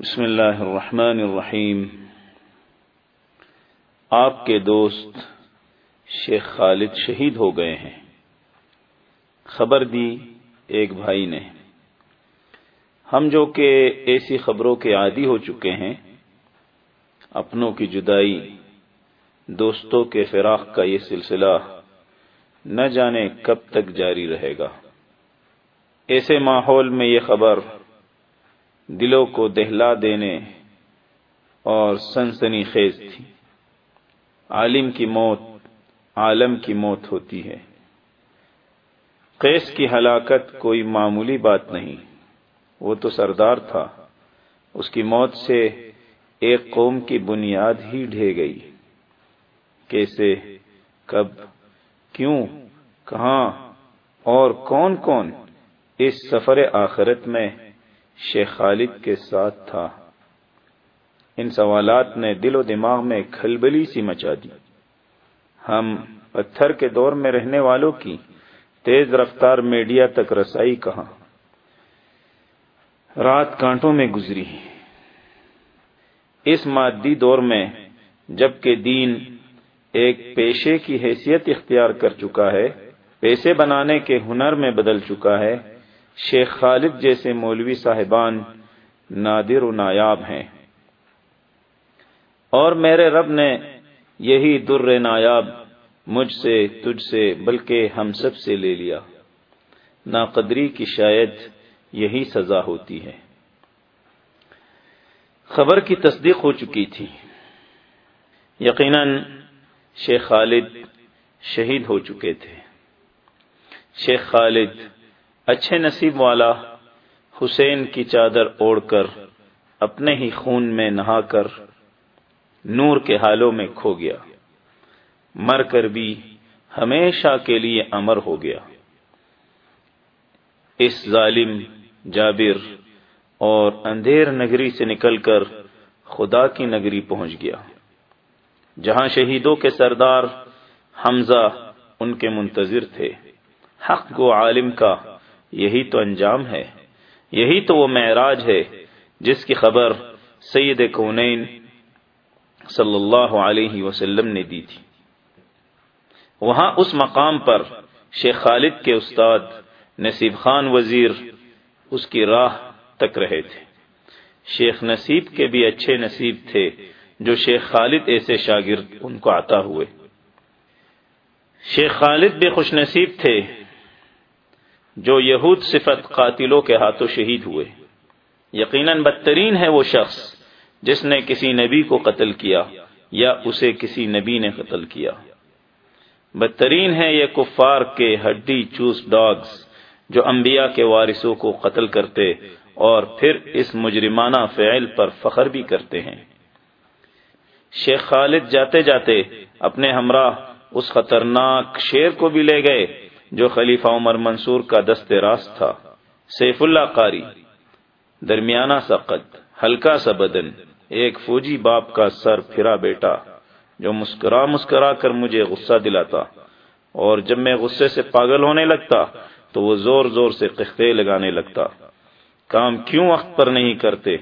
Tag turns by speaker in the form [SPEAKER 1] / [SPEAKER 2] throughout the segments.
[SPEAKER 1] بسم اللہ الرحمن الرحیم۔ آپ کے دوست شیخ خالد شہید ہو گئے ہیں۔ خبر دی ایک بھائی نے۔ ہم جو کہ ایسی خبروں کے عادی ہو چکے ہیں، اپنوں کی جدائی، دوستوں کے فراق کا یہ سلسلہ نہ جانے کب تک جاری رہے گا۔ ایسے ماحول میں یہ خبر دلوں کو دہلا دینے اور سنسنی خیز تھی۔ عالم کی موت، عالم کی موت ہوتی ہے۔ قیس کی ہلاکت کوئی معمولی بات نہیں۔ وہ تو سردار تھا۔ اس کی موت سے ایک قوم کی بنیاد ہی ڈھے گئی۔ کیسے، کب، کیوں، کہاں، اور کون کون اس سفر آخرت میں شیخ خالد کے ساتھ تھا۔ ان سوالات نے دل و دماغ میں کھلبلی سی مچا دی۔ ہم پتھر کے دور میں رہنے والوں کی تیز رفتار میڈیا تک رسائی کہاں؟ رات کانٹوں میں گزری۔ اس مادی دور میں جبکہ دین ایک پیشے کی حیثیت اختیار کر چکا ہے پیسے بنانے کے ہنر میں بدل چکا ہے شیخ خالد جیسے مولوی صاحبان نادر و نایاب ہیں۔ اور میرے رب نے یہی در نایاب مجھ سے، تجھ سے، بلکہ ہم سب سے لے لیا۔ ناقدری کی شاید یہی سزا ہوتی ہے۔ خبر کی تصدیق ہو چکی تھی۔ یقیناً شیخ خالد شہید ہو چکے تھے۔ شیخ خالد اچھے نصیب والا حسین کی چادر اوڑھ کر اپنے ہی خون میں نہا کر نور کے حالوں میں کھو گیا۔ مر کر بھی ہمیشہ کے لیے امر ہو گیا۔ اس ظالم جابر اور اندھیر نگری سے نکل کر خدا کی نگری پہنچ گیا۔ جہاں شہیدوں کے سردار حمزہ ان کے منتظر تھے۔ حق گو عالم کا یہی تو انجام ہے۔ یہی تو وہ معراج ہے جس کی خبر سید کونین صلی اللہ علیہ وسلم نے دی تھی۔ وہاں اس مقام پر شیخ خالد کے استاد نصیب خان وزیر اس کی راہ تک رہے تھے۔ شیخ نصیب کے بھی اچھے نصیب تھے جو شیخ خالد ایسے شاگرد ان کو آتا ہوئے۔ شیخ خالد بھی خوش نصیب تھے جو یہود صفت قاتلوں کے ہاتھوں شہید ہوئے۔ یقیناً بدترین ہے وہ شخص جس نے کسی نبی کو قتل کیا یا اسے کسی نبی نے قتل کیا۔ بدترین ہے یہ کفار کے ہڈی چوس ڈاگز جو انبیاء کے وارثوں کو قتل کرتے اور پھر اس مجرمانہ فعل پر فخر بھی کرتے ہیں۔ شیخ خالد جاتے جاتے اپنے ہمراہ اس خطرناک شیر کو بھی لے گئے۔ جو خلیفہ عمر منصور کا دست راست تھا. سیف اللہ قاری، درمیانہ سقط ہلکا سا بدن، ایک فوجی باپ کا سر پھرا بیٹا، جو مسکرا مسکرا کر مجھے غصہ دلاتا، اور جب میں غصے سے پاگل ہونے لگتا، تو وہ زور زور سے قختے لگانے لگتا۔ کام کیوں وقت پر نہیں کرتے؟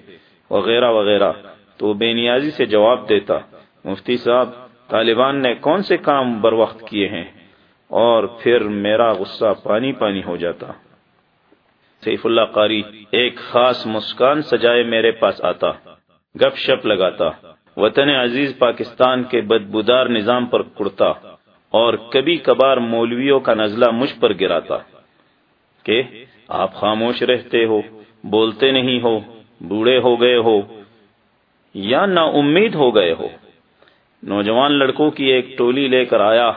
[SPEAKER 1] وغیرہ وغیرہ۔ تو بے نیازی سے جواب دیتا، مفتی صاحب، طالبان نے کون سے کام بر وقت کیے ہیں؟ اور پھر میرا غصہ پانی پانی ہو جاتا۔ سیف اللہ قاری ایک خاص مسکان سجائے میرے پاس آتا، گپ شپ لگاتا، وطن عزیز پاکستان کے بدبودار نظام پر کڑتا اور کبھی کبھار مولویوں کا نزلہ مجھ پر گراتا کہ آپ خاموش رہتے ہو، بولتے نہیں ہو، بوڑھے ہو گئے ہو یا نا امید ہو گئے ہو۔ نوجوان لڑکوں کی ایک ٹولی لے کر آیا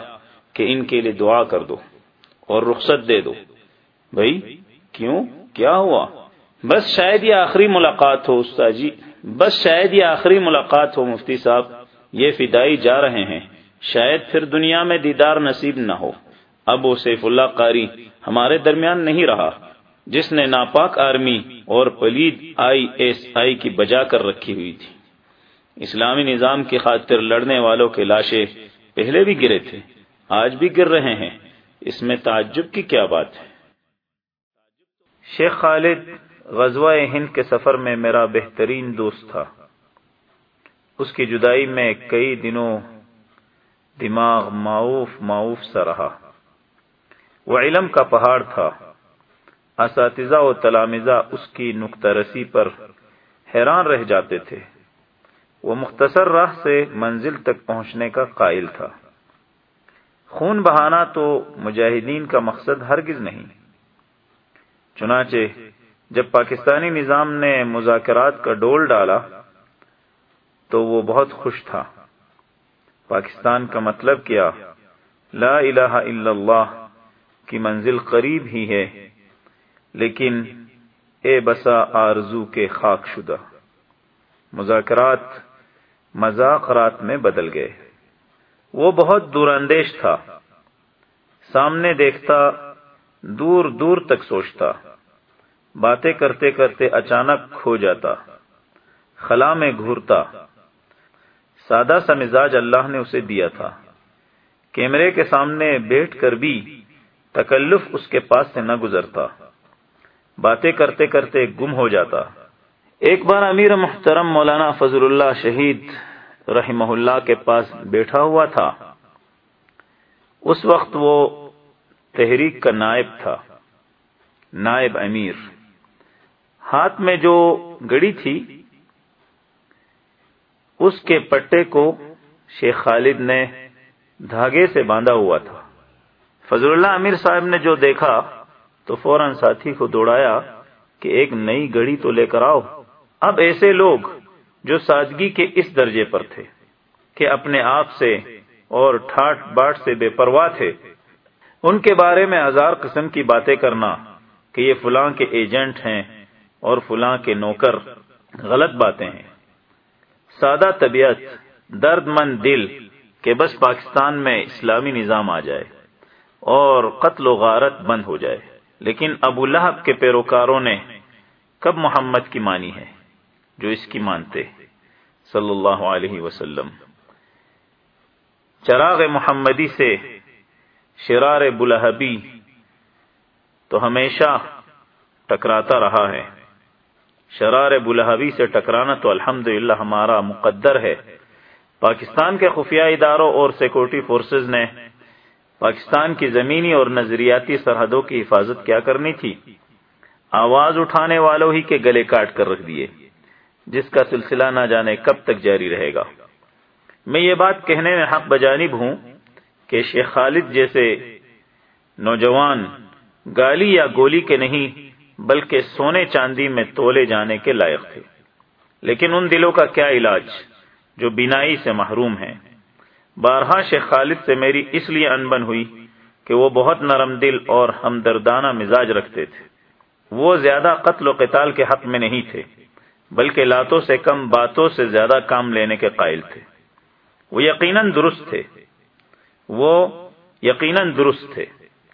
[SPEAKER 1] کہ ان کے لیے دعا کر دو اور رخصت دے دو۔ بھائی، کیوں؟ کیا ہوا؟ بس شاید یہ آخری ملاقات ہو استاد جی۔ بس شاید یہ آخری ملاقات ہو، مفتی صاحب۔ یہ فدائی جا رہے ہیں۔ شاید پھر دنیا میں دیدار نصیب نہ ہو۔ اب وہ سیف اللہ قاری ہمارے درمیان نہیں رہا، جس نے ناپاک آرمی اور پلید آئی ایس آئی کی بجا کر رکھی ہوئی تھی۔ اسلامی نظام کی خاطر لڑنے والوں کے لاشیں پہلے بھی گرے تھے۔ آج بھی گر رہے ہیں۔ اس میں تعجب کی کیا بات ہے؟ شیخ خالد غزوہ ہند کے سفر میں میرا بہترین دوست تھا۔ اس کی جدائی میں کئی دنوں دماغ معاوف معاوف سا رہا۔ وہ علم کا پہاڑ تھا۔ اساتذہ و تلامزہ اس کی نقطہ رسی پر حیران رہ جاتے تھے۔ وہ مختصر راہ سے منزل تک پہنچنے کا قائل تھا۔ خون بہانا تو مجاہدین کا مقصد ہرگز نہیں۔ چنانچہ جب پاکستانی نظام نے مذاکرات کا ڈول ڈالا تو وہ بہت خوش تھا۔ پاکستان کا مطلب کیا؟ لا الہ الا اللہ کی منزل قریب ہی ہے، لیکن اے بسا آرزو کے خاک شدہ۔ مذاکرات مذاکرات میں بدل گئے۔ وہ بہت دور اندیش تھا۔ سامنے دیکھتا، دور دور تک سوچتا۔ باتیں کرتے کرتے اچانک کھو جاتا۔ خلا میں گھورتا۔ سادہ سا مزاج اللہ نے اسے دیا تھا۔ کیمرے کے سامنے بیٹھ کر بھی تکلف اس کے پاس سے نہ گزرتا۔ باتیں کرتے کرتے گم ہو جاتا۔ ایک بار امیر محترم مولانا فضل اللہ شہید رحمہ اللہ کے پاس بیٹھا ہوا تھا۔ اس وقت وہ تحریک کا نائب تھا، نائب امیر۔ ہاتھ میں جو گڑی تھی، اس کے پٹے کو شیخ خالد نے دھاگے سے باندھا ہوا تھا۔ فضل اللہ امیر صاحب نے جو دیکھا، تو فوراً ساتھی کو دوڑایا کہ ایک نئی گڑی تو لے کر آؤ۔ اب ایسے لوگ جو سادگی کے اس درجے پر تھے کہ اپنے آپ سے اور ٹھاٹ باٹ سے بے پرواہ تھے۔ ان کے بارے میں ہزار قسم کی باتیں کرنا کہ یہ فلاں کے ایجنٹ ہیں اور فلاں کے نوکر غلط باتیں ہیں۔ سادہ طبیعت درد مند دل کہ بس پاکستان میں اسلامی نظام آ جائے اور قتل و غارت بند ہو جائے۔ لیکن ابو لہب کے پیروکاروں نے کب محمد کی مانی ہے؟ جو اس کی مانتے۔ صلی اللہ علیہ وسلم۔ چراغ محمدی سے شرار بلہبی تو ہمیشہ ٹکراتا رہا ہے۔ شرار بلہبی سے ٹکرانا تو الحمد ہمارا مقدر ہے۔ پاکستان کے خفیہ اداروں اور سیکورٹی فورسز نے پاکستان کی زمینی اور نظریاتی سرحدوں کی حفاظت کیا کرنی تھی۔ آواز اٹھانے والوں ہی کے گلے کاٹ کر رکھ دیے۔ جس کا سلسلہ نہ جانے کب تک جاری رہے گا۔ میں یہ بات کہنے میں حق بجانب ہوں کہ شیخ خالد جیسے نوجوان گالی یا گولی کے نہیں بلکہ سونے چاندی میں تولے جانے کے لائق تھے۔ لیکن ان دلوں کا کیا علاج جو بینائی سے محروم ہیں؟ بارہا شیخ خالد سے میری اس لیے انبن ہوئی کہ وہ بہت نرم دل اور ہمدردانہ مزاج رکھتے تھے۔ وہ زیادہ قتل و قتال کے حق میں نہیں تھے۔ بلکہ لاتوں سے کم، باتوں سے زیادہ کام لینے کے قائل تھے۔ وہ یقیناً درست تھے۔ وہ یقیناً درست تھے۔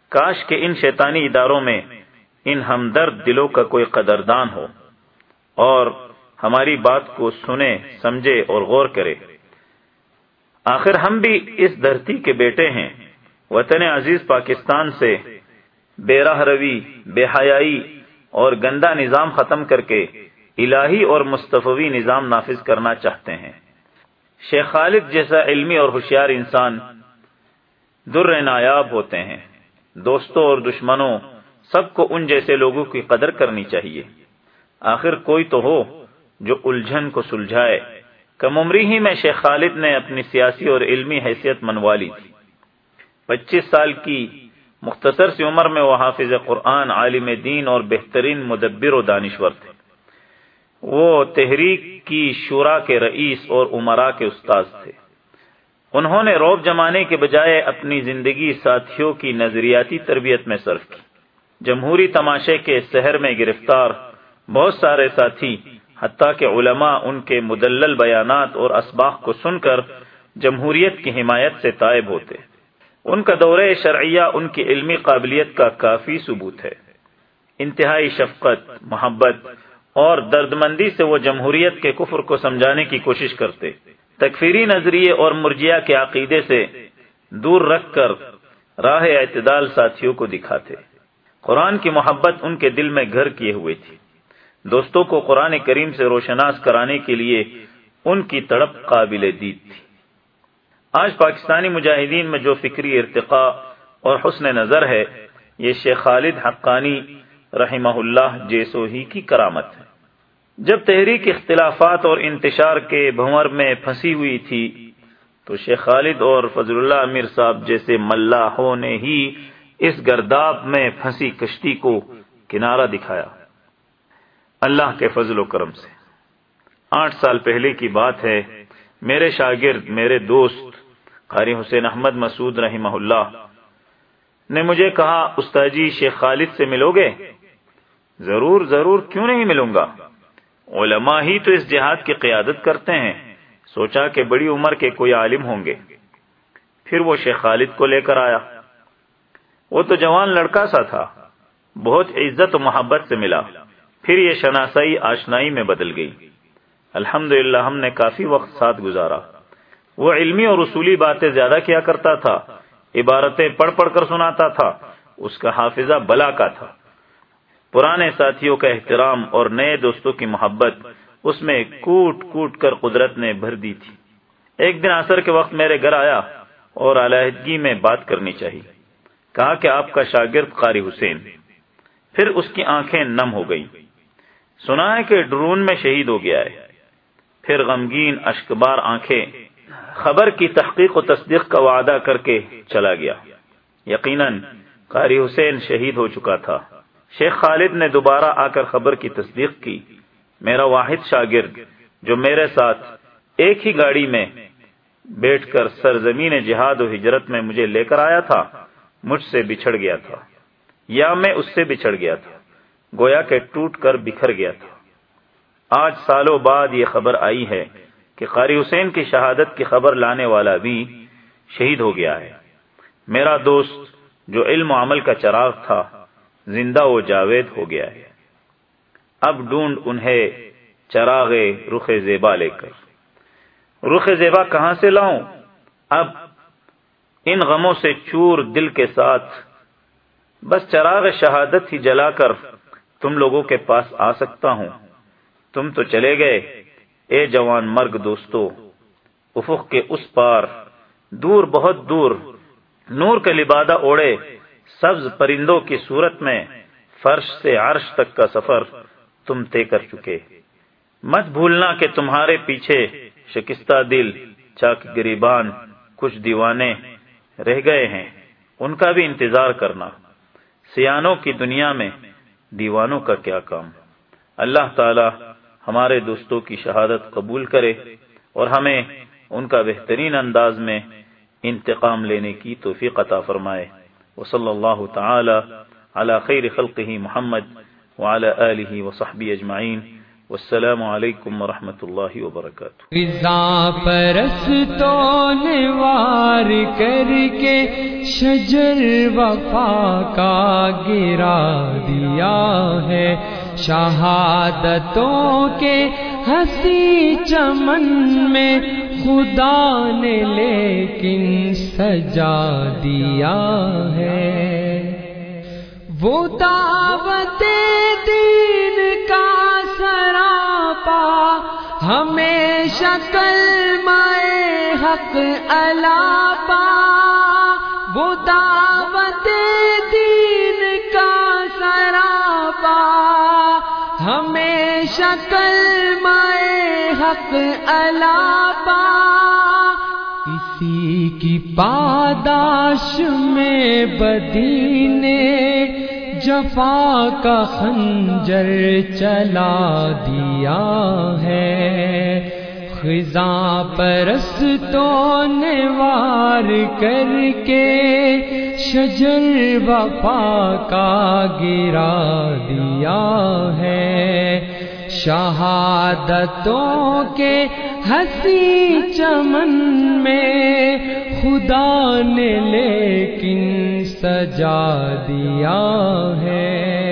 [SPEAKER 1] کاش کے ان شیطانی اداروں میں ان ہمدرد دلوں کا کوئی قدردان ہو۔ اور ہماری بات کو سنے، سمجھے اور غور کرے۔ آخر ہم بھی اس دھرتی کے بیٹے ہیں۔ وطن عزیز پاکستان سے بے راہ روی، بے حیائی اور گندا نظام ختم کر کے الہی اور مصطفی نظام نافذ کرنا چاہتے ہیں۔ شیخ خالد جیسا علمی اور ہوشیار انسان در نایاب ہوتے ہیں۔ دوستوں اور دشمنوں سب کو ان جیسے لوگوں کی قدر کرنی چاہیے۔ آخر کوئی تو ہو جو الجھن کو سلجھائے۔ کم عمری ہی میں شیخ خالد نے اپنی سیاسی اور علمی حیثیت منوا لی تھی۔ پچیس سال کی مختصر سی عمر میں وہ حافظ قرآن، عالم دین اور بہترین مدبر و دانشور تھے۔ وہ تحریک کی شورا کے رئیس اور عمرا کے استاذ تھے۔ انہوں نے روب جمانے کے بجائے اپنی زندگی ساتھیوں کی نظریاتی تربیت میں صرف کی۔ جمہوری تماشے کے شہر میں گرفتار بہت سارے ساتھی، حتیٰ کہ علماء ان کے مدلل بیانات اور اسباق کو سن کر جمہوریت کی حمایت سے طائب ہوتے۔ ان کا دورے شرعیہ ان کی علمی قابلیت کا کافی ثبوت ہے۔ انتہائی شفقت، محبت اور درد مندی سے وہ جمہوریت کے کفر کو سمجھانے کی کوشش کرتے۔ تکفیری نظریے اور مرجیا کے عقیدے سے دور رکھ کر راہ اعتدال ساتھیوں کو دکھاتے۔ قرآن کی محبت ان کے دل میں گھر کیے ہوئے تھی۔ دوستوں کو قرآن کریم سے روشناس کرانے کے لیے ان کی تڑپ قابل دید تھی۔ آج پاکستانی مجاہدین میں جو فکری ارتقاء اور حسن نظر ہے، یہ شیخ خالد حقانی رحمہ اللہ جیسو ہی کی کرامت ہے۔ جب تحریک اختلافات اور انتشار کے بھنور میں پھنسی ہوئی تھی، تو شیخ خالد اور فضل اللہ امیر صاحب جیسے ملاحوں نے ہی اس گرداب میں پھنسی کشتی کو کنارہ دکھایا۔ اللہ کے فضل و کرم سے۔ آٹھ سال پہلے کی بات ہے، میرے شاگرد، میرے دوست قاری حسین احمد مسعود رحمہ اللہ نے مجھے کہا، استاجی، شیخ خالد سے ملو گے؟ ضرور ضرور، کیوں نہیں ملوں گا؟ علماء ہی تو اس جہاد کی قیادت کرتے ہیں۔ سوچا کہ بڑی عمر کے کوئی عالم ہوں گے۔ پھر وہ شیخ خالد کو لے کر آیا۔ وہ تو جوان لڑکا سا تھا۔ بہت عزت و محبت سے ملا۔ پھر یہ شناسائی آشنائی میں بدل گئی۔ الحمد ہم نے کافی وقت ساتھ گزارا۔ وہ علمی اور اصولی باتیں زیادہ کیا کرتا تھا۔ عبارتیں پڑھ پڑھ کر سناتا تھا۔ اس کا حافظہ بلا کا تھا۔ پرانے ساتھیوں کا احترام اور نئے دوستوں کی محبت اس میں کوٹ کوٹ کر قدرت نے بھر دی تھی۔ ایک دن عصر کے وقت میرے گھر آیا اور علیحدگی میں بات کرنی چاہیے کہا کہ آپ کا شاگرد قاری حسین۔ پھر اس کی آنکھیں نم ہو گئی سنا ہے کہ ڈرون میں شہید ہو گیا ہے۔ پھر غمگین اشکبار آنکھیں خبر کی تحقیق و تصدیق کا وعدہ کر کے چلا گیا۔ یقیناً قاری حسین شہید ہو چکا تھا۔ شیخ خالد نے دوبارہ آ کر خبر کی تصدیق کی۔ میرا واحد شاگرد جو میرے ساتھ ایک ہی گاڑی میں بیٹھ کر سرزمین جہاد و ہجرت میں مجھے لے کر آیا تھا، مجھ سے بچھڑ گیا تھا۔ یا میں اس سے بچھڑ گیا تھا، گویا کہ ٹوٹ کر بکھر گیا تھا۔ آج سالوں بعد یہ خبر آئی ہے کہ قاری حسین کی شہادت کی خبر لانے والا بھی شہید ہو گیا ہے۔ میرا دوست جو علم و عمل کا چراغ تھا زندہ و جاوید ہو گیا ہے۔ اب ڈھونڈ انہیں چراغ رخ زیبا لے کر۔ رخ زیبا کہاں سے لاؤں؟ اب ان غموں سے چور دل کے ساتھ۔ بس چراغ شہادت ہی جلا کر تم لوگوں کے پاس آ سکتا ہوں۔ تم تو چلے گئے۔ اے جوان مرگ دوستو، افق کے اس پار دور بہت دور۔ نور کے لبادہ اوڑے سبز پرندوں کی صورت میں فرش سے عرش تک کا سفر تم طے کر چکے۔ مت بھولنا کہ تمہارے پیچھے شکستہ دل چاک گریبان، کچھ دیوانے رہ گئے ہیں۔ ان کا بھی انتظار کرنا۔ سیانوں کی دنیا میں دیوانوں کا کیا کام۔ اللہ تعالی ہمارے دوستوں کی شہادت قبول کرے اور ہمیں ان کا بہترین انداز میں انتقام لینے کی توفیق عطا فرمائے۔ وصلی اللہ تعالی على خیر خلقه محمد وعلى آله وصحبه اجمعین والسلام علیکم ورحمۃ اللہ وبرکاتہ
[SPEAKER 2] رضا پرستوں نے وار کر کے شجر وفا کا گرا دیا ہے۔ شہادتوں کے ہنسی چمن میں خدا نے لیکن سجا دیا ہے۔ وہ دعوت دین کا سراپا، ہمیشہ کل مائے حق الاپا۔ وہ دعوت دین کا سراپا، ہمیشہ کل مائے حق الاپا۔ اسی کی پاداش میں بدینے، جفا کا خنجر چلا دیا ہے۔ خزاں پرستوں نے وار کر کے شجر وفا کا گرا دیا ہے۔ شہادتوں کے ہنسی چمن میں خدا نے لیکن سجا دیا ہے۔